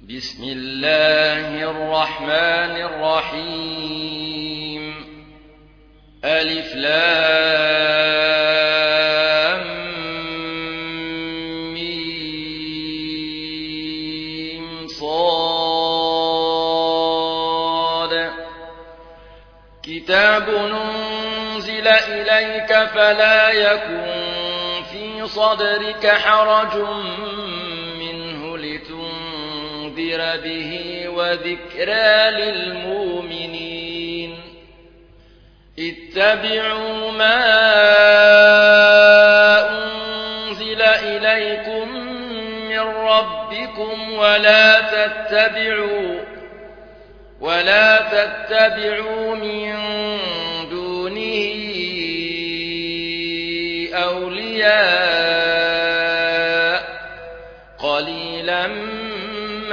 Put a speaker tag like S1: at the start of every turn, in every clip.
S1: بسم الله الرحمن الرحيم ألف لام ميم صاد كتاب ننزل إليك فلا يكن في صدرك حرج أسر به وذكرى للمؤمنين اتبعوا ما أنزل إليكم من ربكم ولا تتبعوا ولا تتبعوا من دونه أولياء قليلا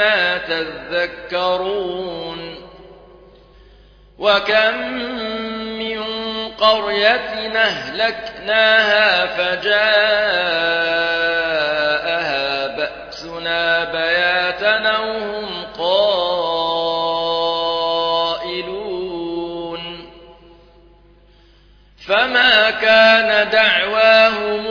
S1: فما تذكرون وكم من قرية أهلكناها فجاءها بأسنا بَيَاتًا وهم قائلون فما كان دعواهم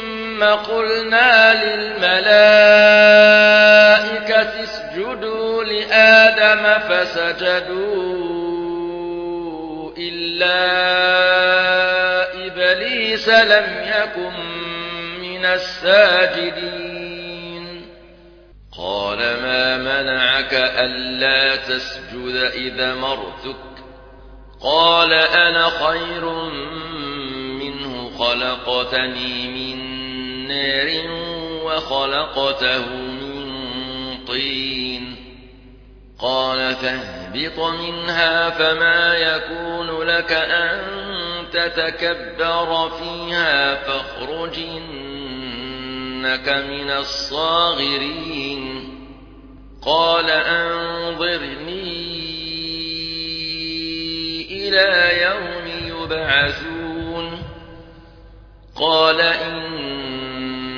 S1: ثم قلنا للملائكة اسجدوا لآدم فسجدوا إلا إبليس لم يكن من الساجدين قال ما منعك ألا تسجد إذا مرتك قال أنا خير منه خلقتني من نار وخلقته من طين قال فاهبط منها فما يكون لك أن تتكبر فيها فاخرج إنك من الصاغرين قال أنظرني إلى يوم يبعثون قال إن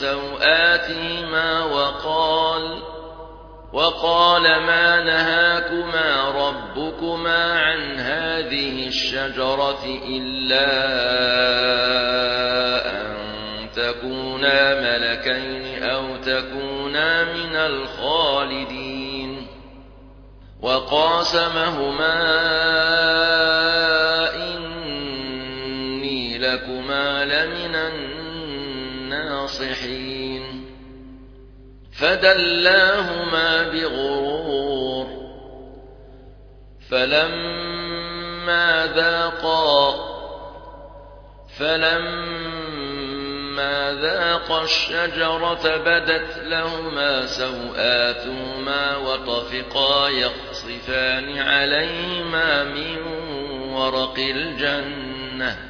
S1: سوآتهما وقال وقال ما نهاكما ربكما عن هذه الشجرة إلا أن تكونا ملكين أو تكونا من الخالدين وقاسمهما مصبحين فدلاهما بغرور فلما ذاقا فلما ذاقا الشجرة بدت لهما سوآتهما وطفقا يقصفان عليهما من ورق الجنة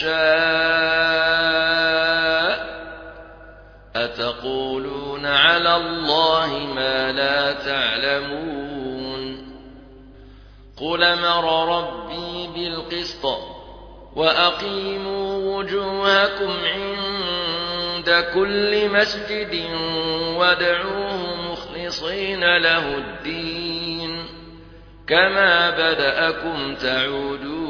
S1: يشاء أتقولون على الله ما لا تعلمون قل مر ربي بالقسط وأقيموا وجوهكم عند كل مسجد وادعوه مخلصين له الدين كما بدأكم تعودون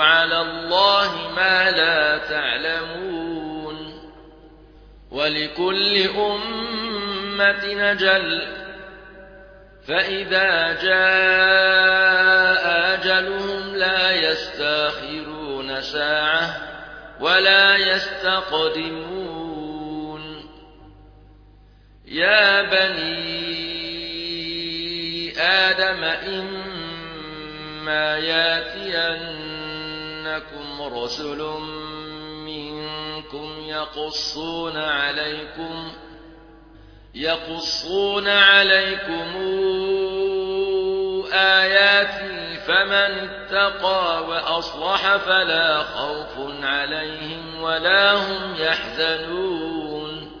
S1: على الله ما لا تعلمون ولكل أمة نجل فإذا جاء أجلهم لا يستاخرون ساعة ولا يستقدمون يا بني آدم إما ياتين إنكم رسل منكم يقصون عليكم يقصون عليكم آياتي فمن اتقى وأصلح فلا خوف عليهم ولا هم يحزنون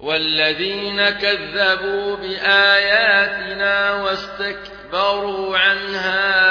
S1: والذين كذبوا بآياتنا واستكبروا عنها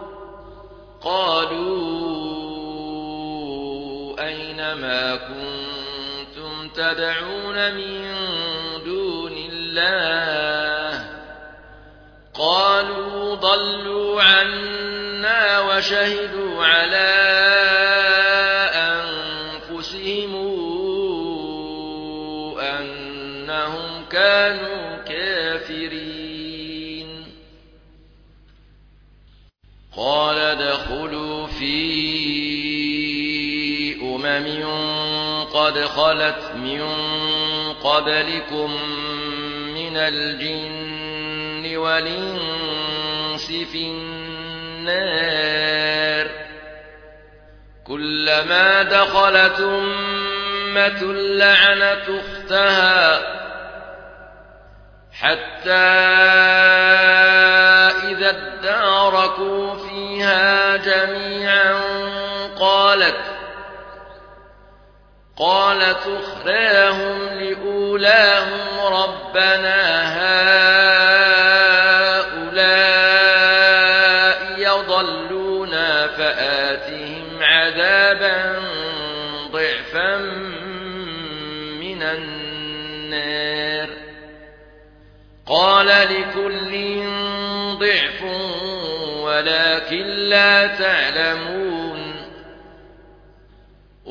S1: قالوا أين ما كنتم تدعون من دون الله قالوا ضلوا عنا وشهدوا على خلت من قبلكم من الجن والإنس في النار كلما دخلت أمة لعنت اختها حتى إذا اداركوا فيها جميعا قالت قال تخراهم لأولاهم ربنا هؤلاء يضلونا فآتهم عذابا ضعفا من النار قال لكل ضعف ولكن لا تعلمون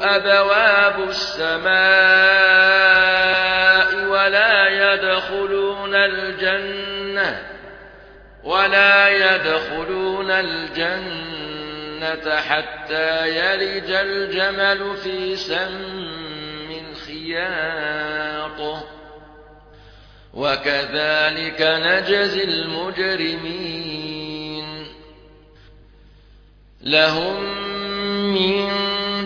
S1: أبواب السماء ولا يدخلون الجنة ولا يدخلون الجنة حتى يلج الجمل في سم خياطه وكذلك نجزي المجرمين لهم من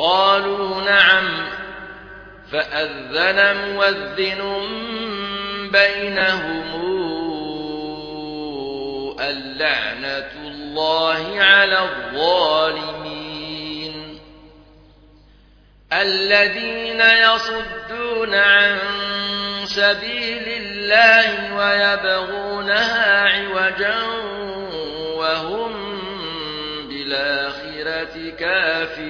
S1: قالوا نعم فأذن موذن بينهم اللعنة الله على الظالمين الذين يصدون عن سبيل الله ويبغونها عوجا وهم بالآخرة كافرون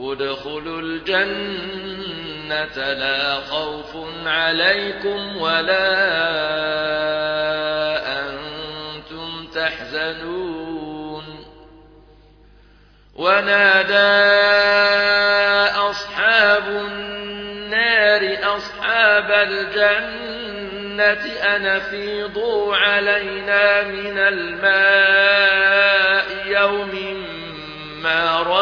S1: ادخلوا الجنة لا خوف عليكم ولا أنتم تحزنون ونادى أصحاب النار أصحاب الجنة أنفيضوا علينا من الماء يوم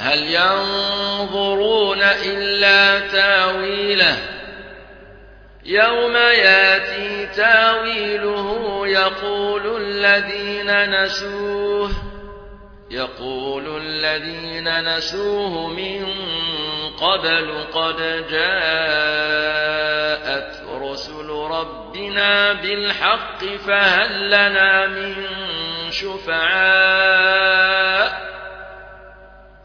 S1: هل ينظرون إلا تاويله يوم ياتي تاويله يقول الذين نسوه يقول الذين نسوه من قبل قد جاءت رسل ربنا بالحق فهل لنا من شفعاء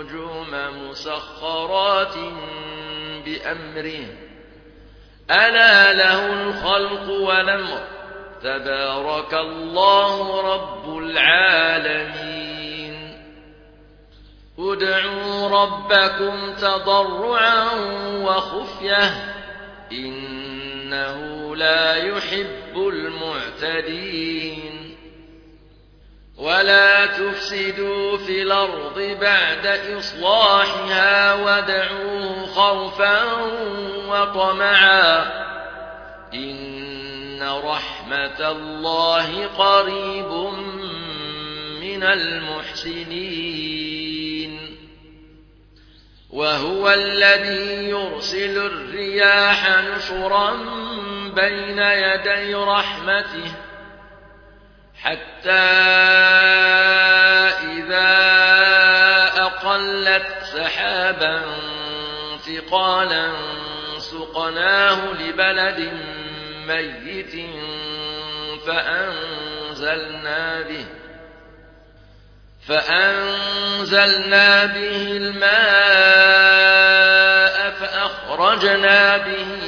S1: النجوم مسخرات بأمره ألا له الخلق والأمر تبارك الله رب العالمين ادعوا ربكم تضرعا وخفية إنه لا يحب المعتدين ولا تفسدوا في الأرض بعد إصلاحها وادعوا خوفا وطمعا إن رحمة الله قريب من المحسنين وهو الذي يرسل الرياح نشرا بين يدي رحمته حتى إذا أقلت سحابا ثقالا سقناه لبلد ميت فأنزلنا به فأنزلنا به الماء فأخرجنا به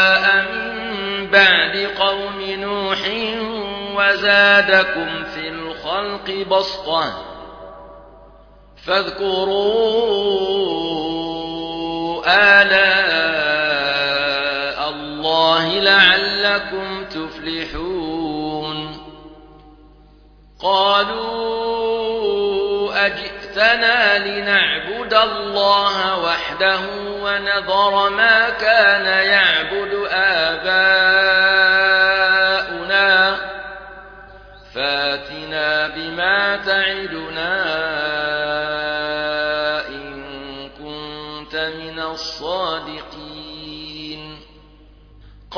S1: زادكم في الخلق بسطة فاذكروا آلاء الله لعلكم تفلحون قالوا أجئتنا لنعبد الله وحده ونظر ما كان يعبد آباؤنا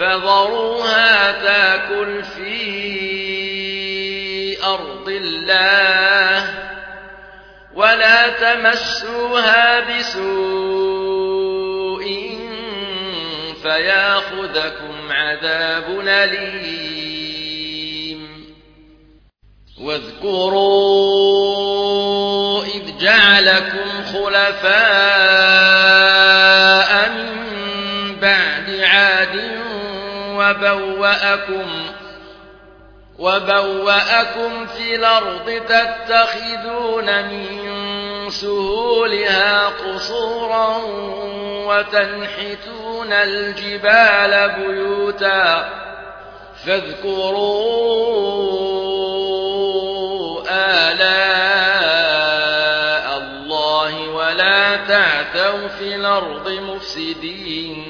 S1: فذروها تاكل في أرض الله ولا تمسوها بسوء فياخذكم عذاب أليم واذكروا إذ جعلكم خلفاء وبوأكم وبوأكم في الأرض تتخذون من سهولها قصورا وتنحتون الجبال بيوتا فاذكروا آلاء الله ولا تعتوا في الأرض مفسدين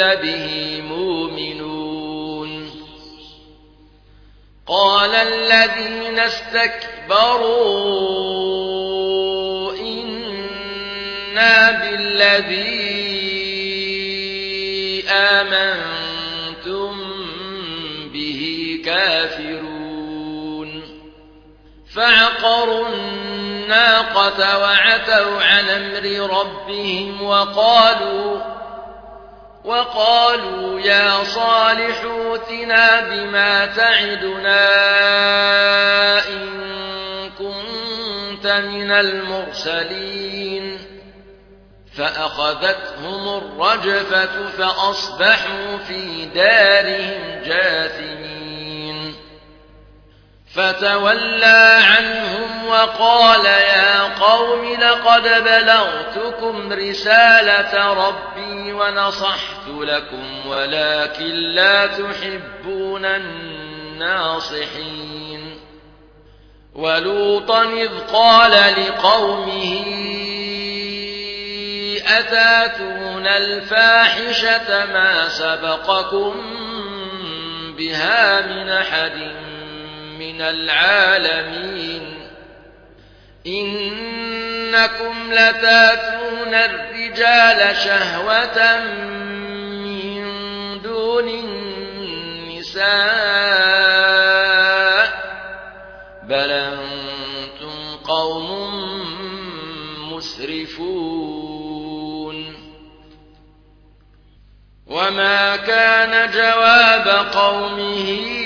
S1: أنزل به مؤمنون قال الذين استكبروا إنا بالذي آمنتم به كافرون فعقروا الناقة وعتوا عن أمر ربهم وقالوا وقالوا يا صالح اوتنا بما تعدنا إن كنت من المرسلين فأخذتهم الرجفة فأصبحوا في دارهم جاثمين فتولى عنهم وقال يا قوم لقد بلغتكم رسالة ربي ونصحت لكم ولكن لا تحبون الناصحين ولوطا إذ قال لقومه أتاتون الفاحشة ما سبقكم بها من أحد من العالمين إنكم لتاتون الرجال شهوة من دون النساء بل أنتم قوم مسرفون وما كان جواب قومه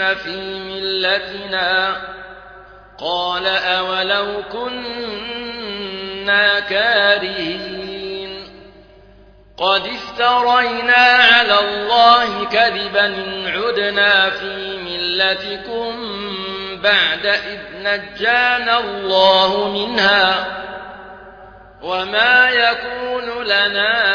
S1: في ملتنا قال أولو كنا كارهين قد افترينا على الله كذبا إن عدنا في ملتكم بعد إذ نجانا الله منها وما يكون لنا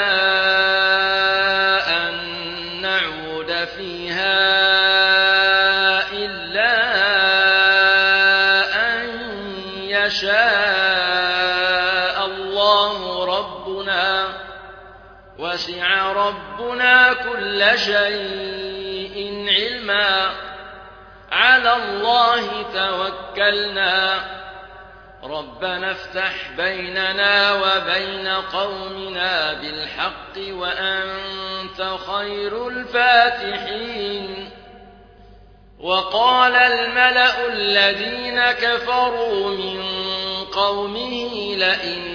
S1: الله ربنا وسع ربنا كل شيء علما على الله توكلنا ربنا افتح بيننا وبين قومنا بالحق وأنت خير الفاتحين وقال الملأ الذين كفروا من قومه لئن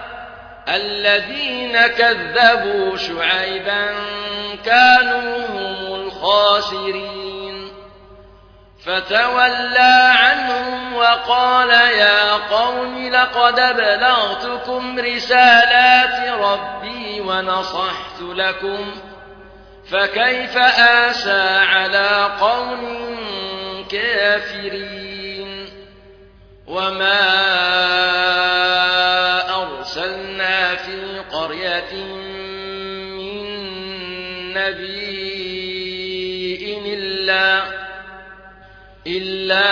S1: الذين كذبوا شعيبا كانوا هم الخاسرين فتولى عنهم وقال يا قوم لقد بلغتكم رسالات ربي ونصحت لكم فكيف آسى على قوم كافرين وما من نبي إلا, إلا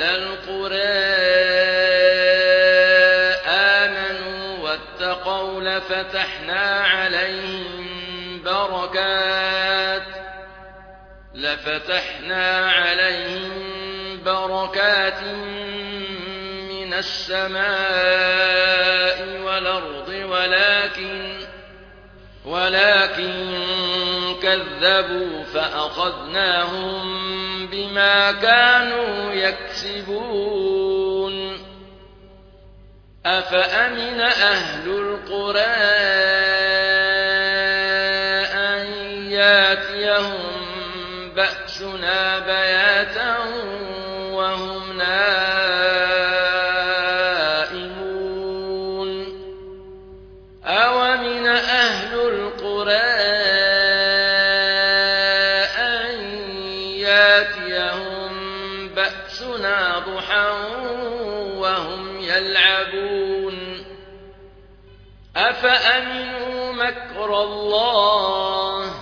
S1: أهل القرى آمنوا واتقوا لفتحنا عليهم بركات لفتحنا عليهم بركات من السماء والأرض ولكن ولكن كذبوا فأخذناهم بما كانوا يكسبون أفأمن أهل القرى أن ياتيهم بأسنا بيانا مكر الله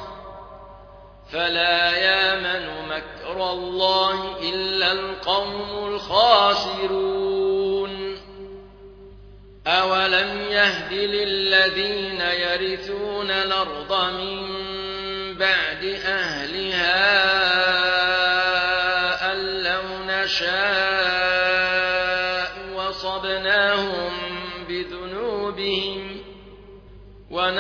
S1: فلا يامن مكر الله إلا القوم الخاسرون أولم يهد للذين يرثون الأرض من بعد أهلها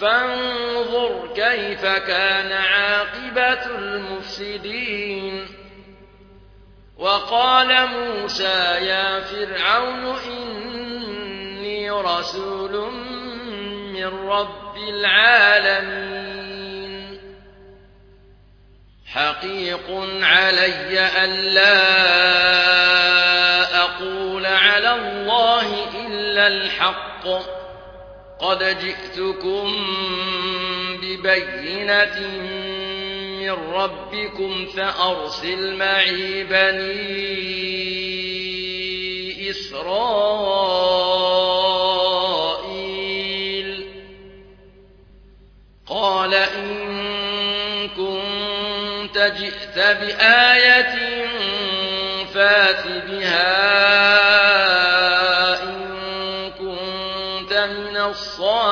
S1: فانظر كيف كان عاقبة المفسدين وقال موسى يا فرعون إني رسول من رب العالمين حقيق علي ألا أقول على الله إلا الحق قد جئتكم ببينة من ربكم فأرسل معي بني إسرائيل قال إن كنت جئت بآية فات بها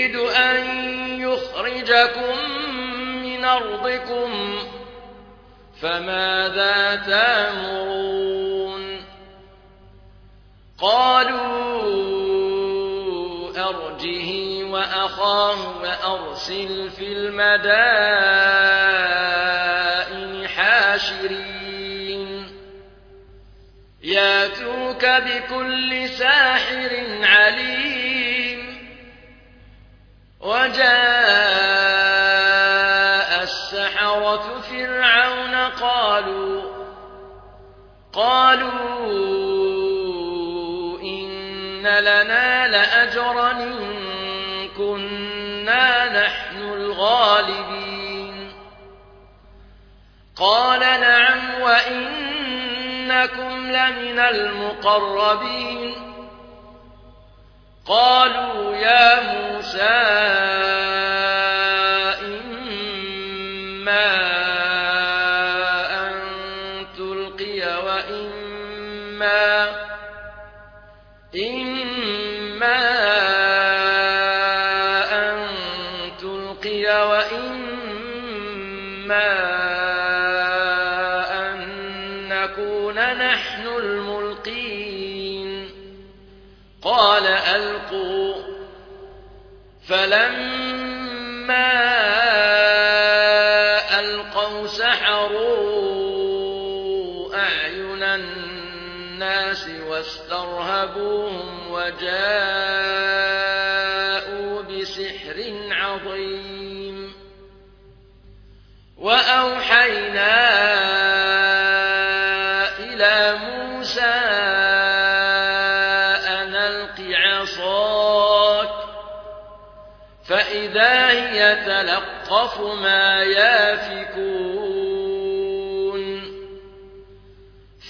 S1: يريد أن يخرجكم من أرضكم فماذا تامرون قالوا أرجه وأخاه وأرسل في المدائن حاشرين ياتوك بكل ساحر عليم وجاء السحرة فرعون قالوا قالوا إن لنا لأجرا إن كنا نحن الغالبين قال نعم وإنكم لمن المقربين قالوا يا موسى إما أن تلقي وإما إما أن تلقي وإما أن نكون فَلَمَّا الله ما يافكون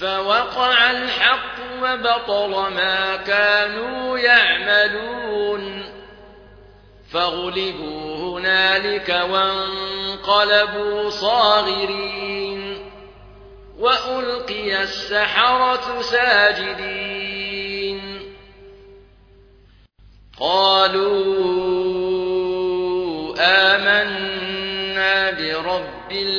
S1: فوقع الحق وبطل ما كانوا يعملون فغلبوا هنالك وانقلبوا صاغرين وألقي السحرة ساجدين قالوا آمنوا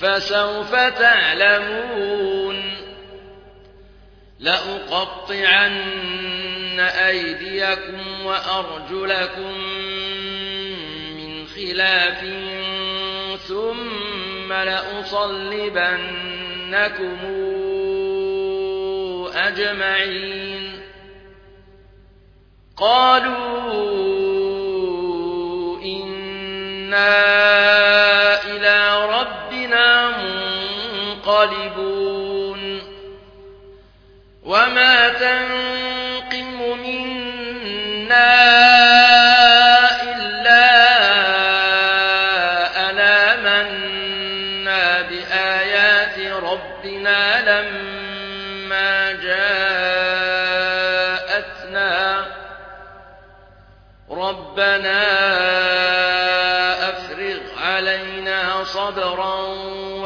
S1: فسوف تعلمون لأقطعن أيديكم وأرجلكم من خلاف ثم لأصلبنكم أجمعين قالوا إِنَّا غالبون وما تنقم منا إلا أنا منا بآيات ربنا لما جاءتنا ربنا أفرغ علينا صبرا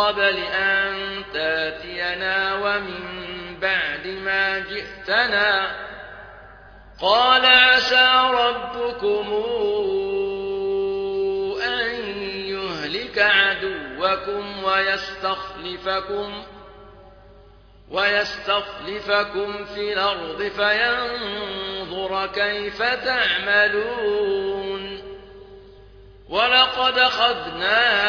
S1: قبل أن تاتينا ومن بعد ما جئتنا قال عسى ربكم أن يهلك عدوكم ويستخلفكم ويستخلفكم في الأرض فينظر كيف تعملون ولقد خذنا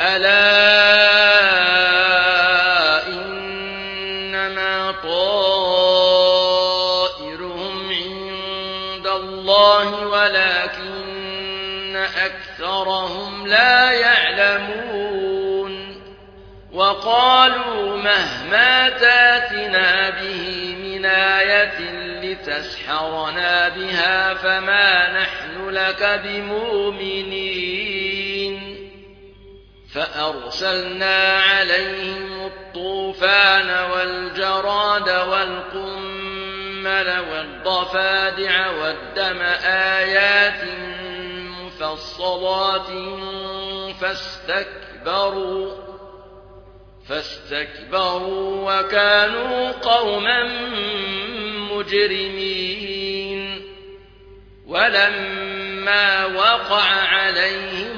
S1: ألا إنما طائرهم عند الله ولكن أكثرهم لا يعلمون وقالوا مهما تاتنا به من آية لتسحرنا بها فما نحن لك بمؤمنين فأرسلنا عليهم الطوفان والجراد والقمل والضفادع والدم آيات مفصلات فاستكبروا فاستكبروا وكانوا قوما مجرمين ولما وقع عليهم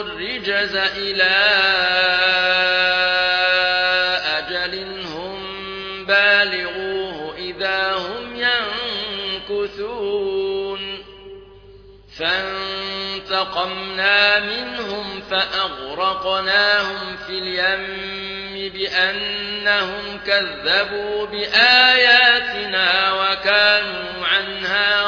S1: الرجز إلى أجل هم بالغوه إذا هم ينكثون فانتقمنا منهم فأغرقناهم في اليم بأنهم كذبوا بآياتنا وكانوا عنها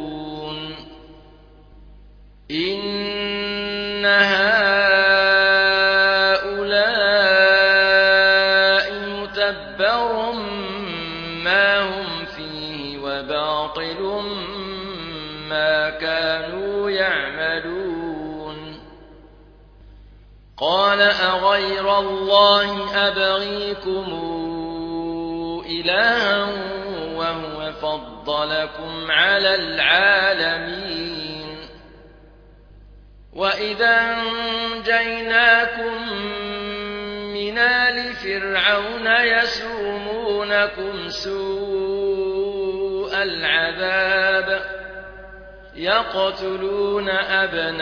S1: الله أبغيكم إلها وهو فضلكم على العالمين وإذا انجيناكم من آل فرعون يسومونكم سوء العذاب يقتلون أبناءكم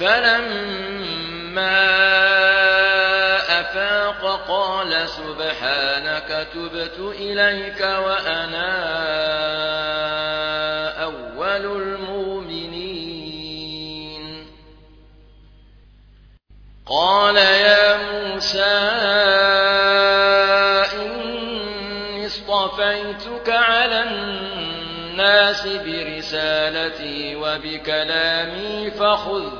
S1: فلما أفاق قال سبحانك تبت إليك وأنا أول المؤمنين قال يا موسى إني اصطفيتك على الناس برسالتي وبكلامي فخذ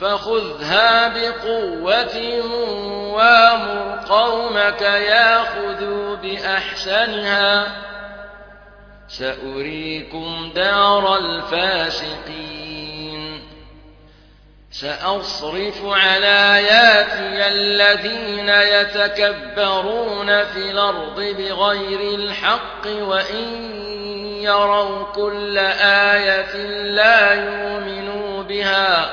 S1: فخذها بقوة وامر قومك ياخذوا بأحسنها سأريكم دار الفاسقين سأصرف على ياتي الذين يتكبرون في الأرض بغير الحق وإن يروا كل آية لا يؤمنوا بها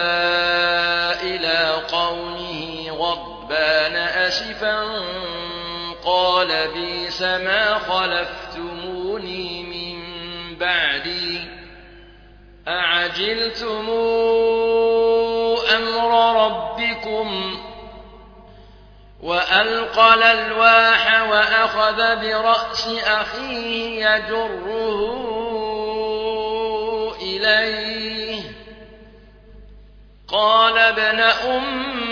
S1: غضبان أسفا قال بيس ما خلفتموني من بعدي أعجلتم أمر ربكم وألقى الألواح وأخذ برأس أخيه يجره إليه قال ابن أم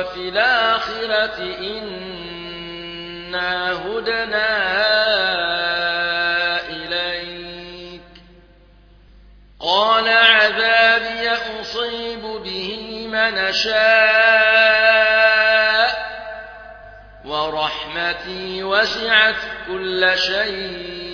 S1: وفي الآخرة إنا هدنا إليك قال عذابي أصيب به من شاء ورحمتي وسعت كل شيء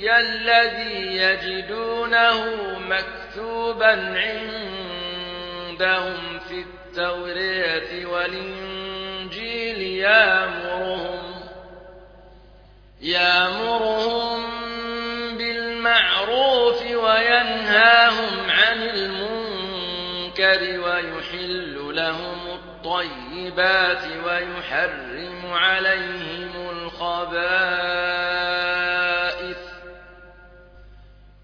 S1: الجزية الذي يجدونه مكتوبا عندهم في التورية والإنجيل يامرهم يامرهم بالمعروف وينهاهم عن المنكر ويحل لهم الطيبات ويحرم عليهم الخبائث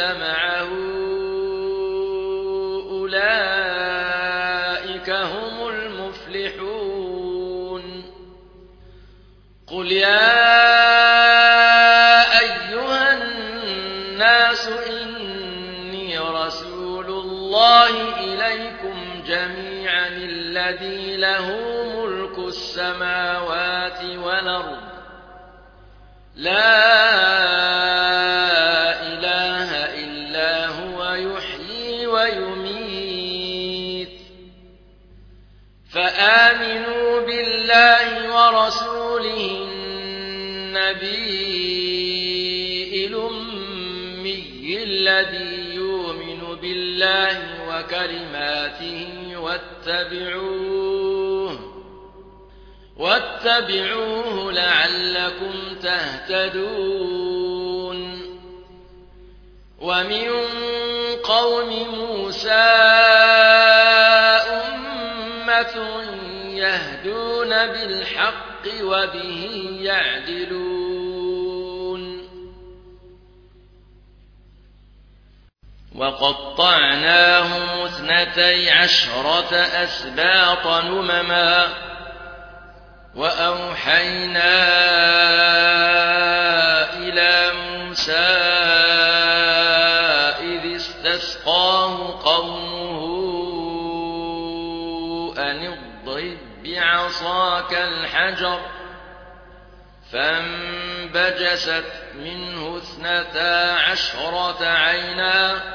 S1: أنزل معه أولئك هم المفلحون قل يا واتبعوه واتبعوه لعلكم تهتدون ومن قوم موسى أمة يهدون بالحق وبه يعدلون وقطعناهم اثنتي عشرة أسباط نمما وأوحينا إلى موسى إذ استسقاه قومه أن اضرب بعصاك الحجر فانبجست منه اثنتا عشرة عيناً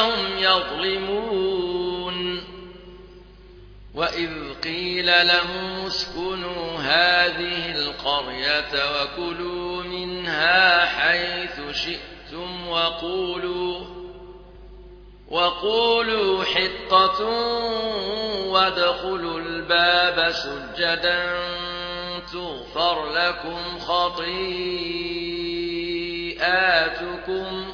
S1: هم يظلمون وإذ قيل لهم اسكنوا هذه القرية وكلوا منها حيث شئتم وقولوا وقولوا حطة وادخلوا الباب سجدا تغفر لكم خطيئاتكم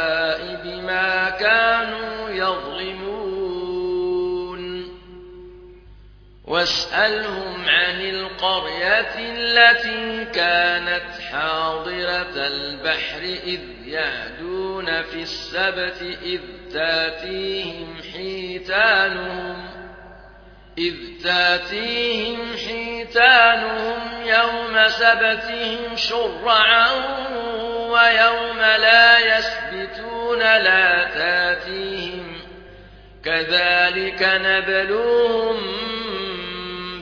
S1: واسألهم عن القرية التي كانت حاضرة البحر إذ يعدون في السبت إذ تاتيهم حيتانهم إذ تاتيهم حيتانهم يوم سبتهم شرعا ويوم لا يسبتون لا تاتيهم كذلك نبلوهم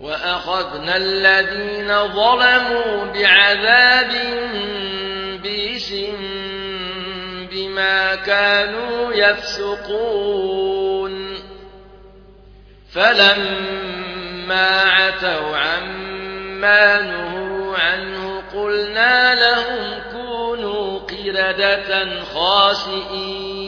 S1: وأخذنا الذين ظلموا بعذاب بيس بما كانوا يفسقون فلما عتوا عما نهوا عنه قلنا لهم كونوا قردة خاسئين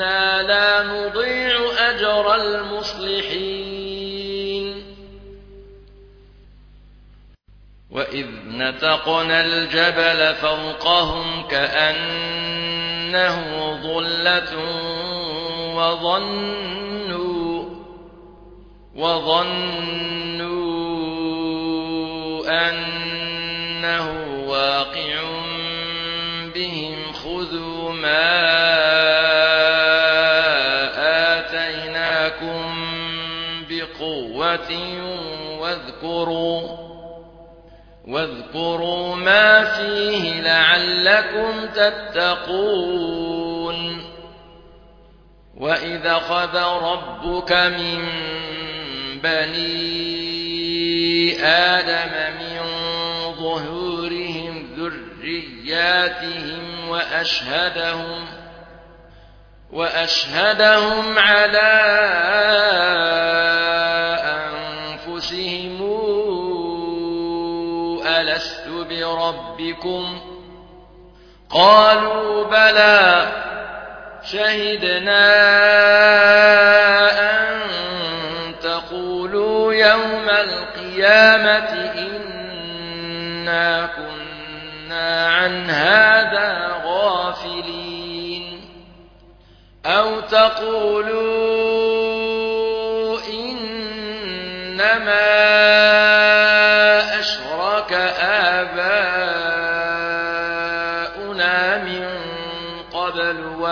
S1: إنا لا نضيع أجر المصلحين وإذ نتقنا الجبل فوقهم كأنه ظلة وظنوا وظنوا أنه واقع بهم خذوا ما واذكروا واذكروا ما فيه لعلكم تتقون وإذا خذ ربك من بني آدم من ظهورهم ذرياتهم وأشهدهم وأشهدهم على ربكم قالوا بلى شهدنا أن تقولوا يوم القيامة إنا كنا عن هذا غافلين أو تقولوا إنما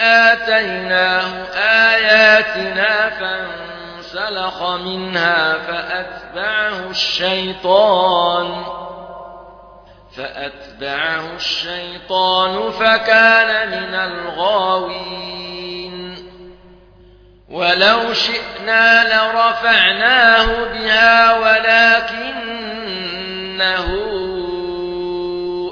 S1: آتيناه آياتنا فانسلخ منها فأتبعه الشيطان فأتبعه الشيطان فكان من الغاوين ولو شئنا لرفعناه بها ولكنه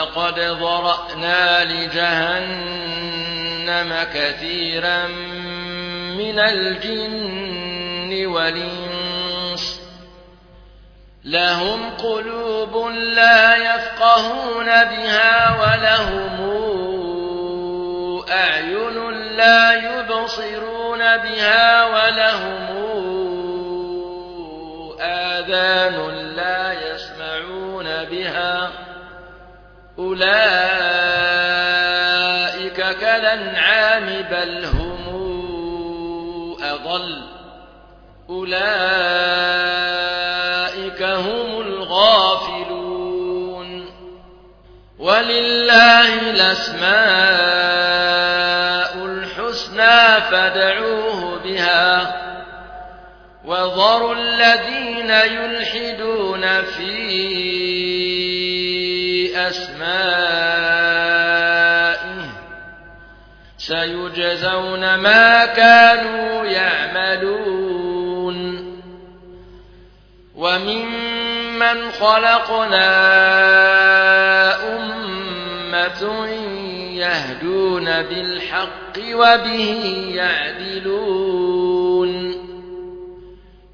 S1: لقد ضرأنا لِجَهَنَّمَ كَثِيرًا مِنَ الْجِنِّ وَالْإِنسِ لَهُمْ قُلُوبٌ لَا يَفْقَهُونَ بِهَا وَلَهُمْ أعين لا يبصرون بها ولهم آذان لا يسمعون بها أولئك كالأنعام بل هم أضل أولئك هم الغافلون ولله الأسماء الحسنى فادعوه بها وذروا الذين يلحدون فيه أسمائه سيجزون ما كانوا يعملون وممن خلقنا أمة يهدون بالحق وبه يعدلون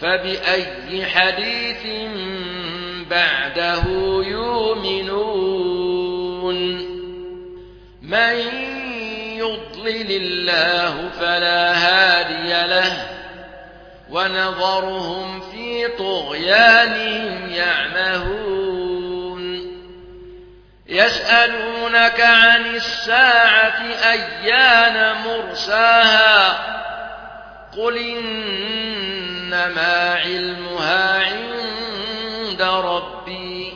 S1: فبأي حديث بعده يؤمنون من يضلل الله فلا هادي له ونظرهم في طغيانهم يعمهون يسألونك عن الساعة أيان مرساها قل إن إنما علمها عند ربي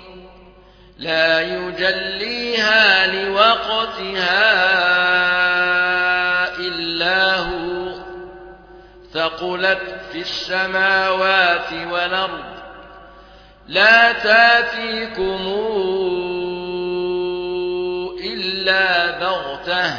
S1: لا يجليها لوقتها إلا هو ثقلت في السماوات والأرض لا تاتيكم إلا بغته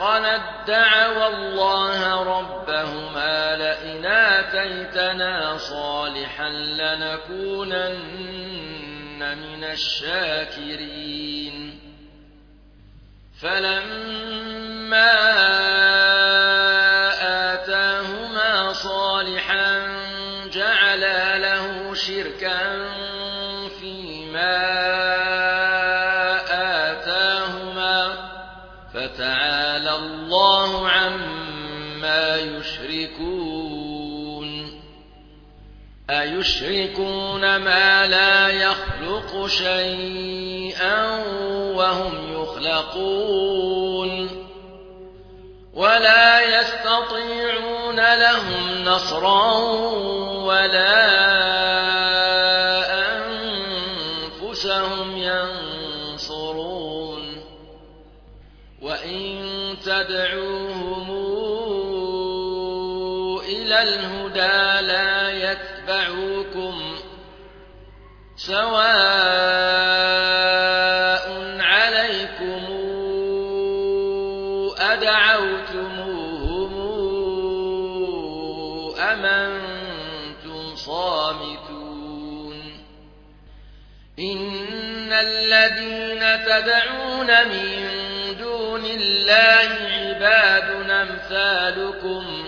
S1: قَالَتْ دَعَوَا اللَّهَ رَبَّهُمَا لَئِنْ آتَيْتَنَا صَالِحًا لَّنَكُونَنَّ مِنَ الشَّاكِرِينَ فَلَمَّا آتَاهُمَا صَالِحًا جَعَلَا لَهُ شِرْكًا يشركون ما لا يخلق شيئا وهم يخلقون ولا يستطيعون لهم نصرا ولا يستطيعون سواء عليكم أدعوتموهم أم أنتم صامتون إن الذين تدعون من دون الله عباد أمثالكم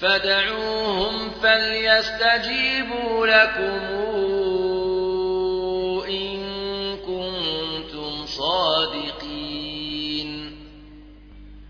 S1: فدعوهم فليستجيبوا لكم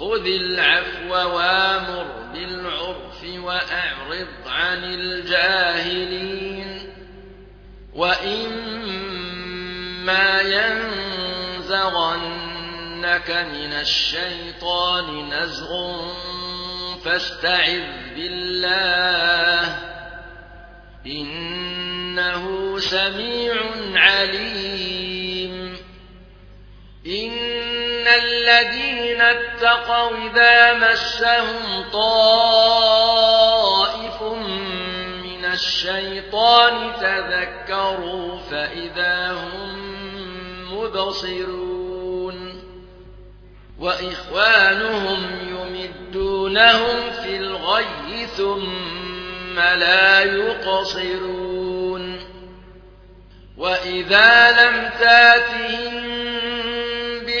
S1: خذ العفو وامر بالعرف وأعرض عن الجاهلين وإما ينزغنك من الشيطان نزغ فاستعذ بالله إنه سميع عليم إن إن الذين اتقوا إذا مسهم طائف من الشيطان تذكروا فإذا هم مبصرون وإخوانهم يمدونهم في الغي ثم لا يقصرون وإذا لم تاتهم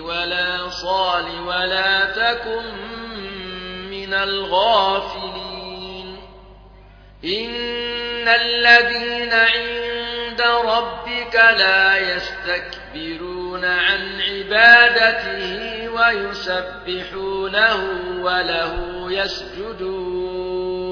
S1: ولا صال ولا تكن من الغافلين إن الذين عند ربك لا يستكبرون عن عبادته ويسبحونه وله يسجدون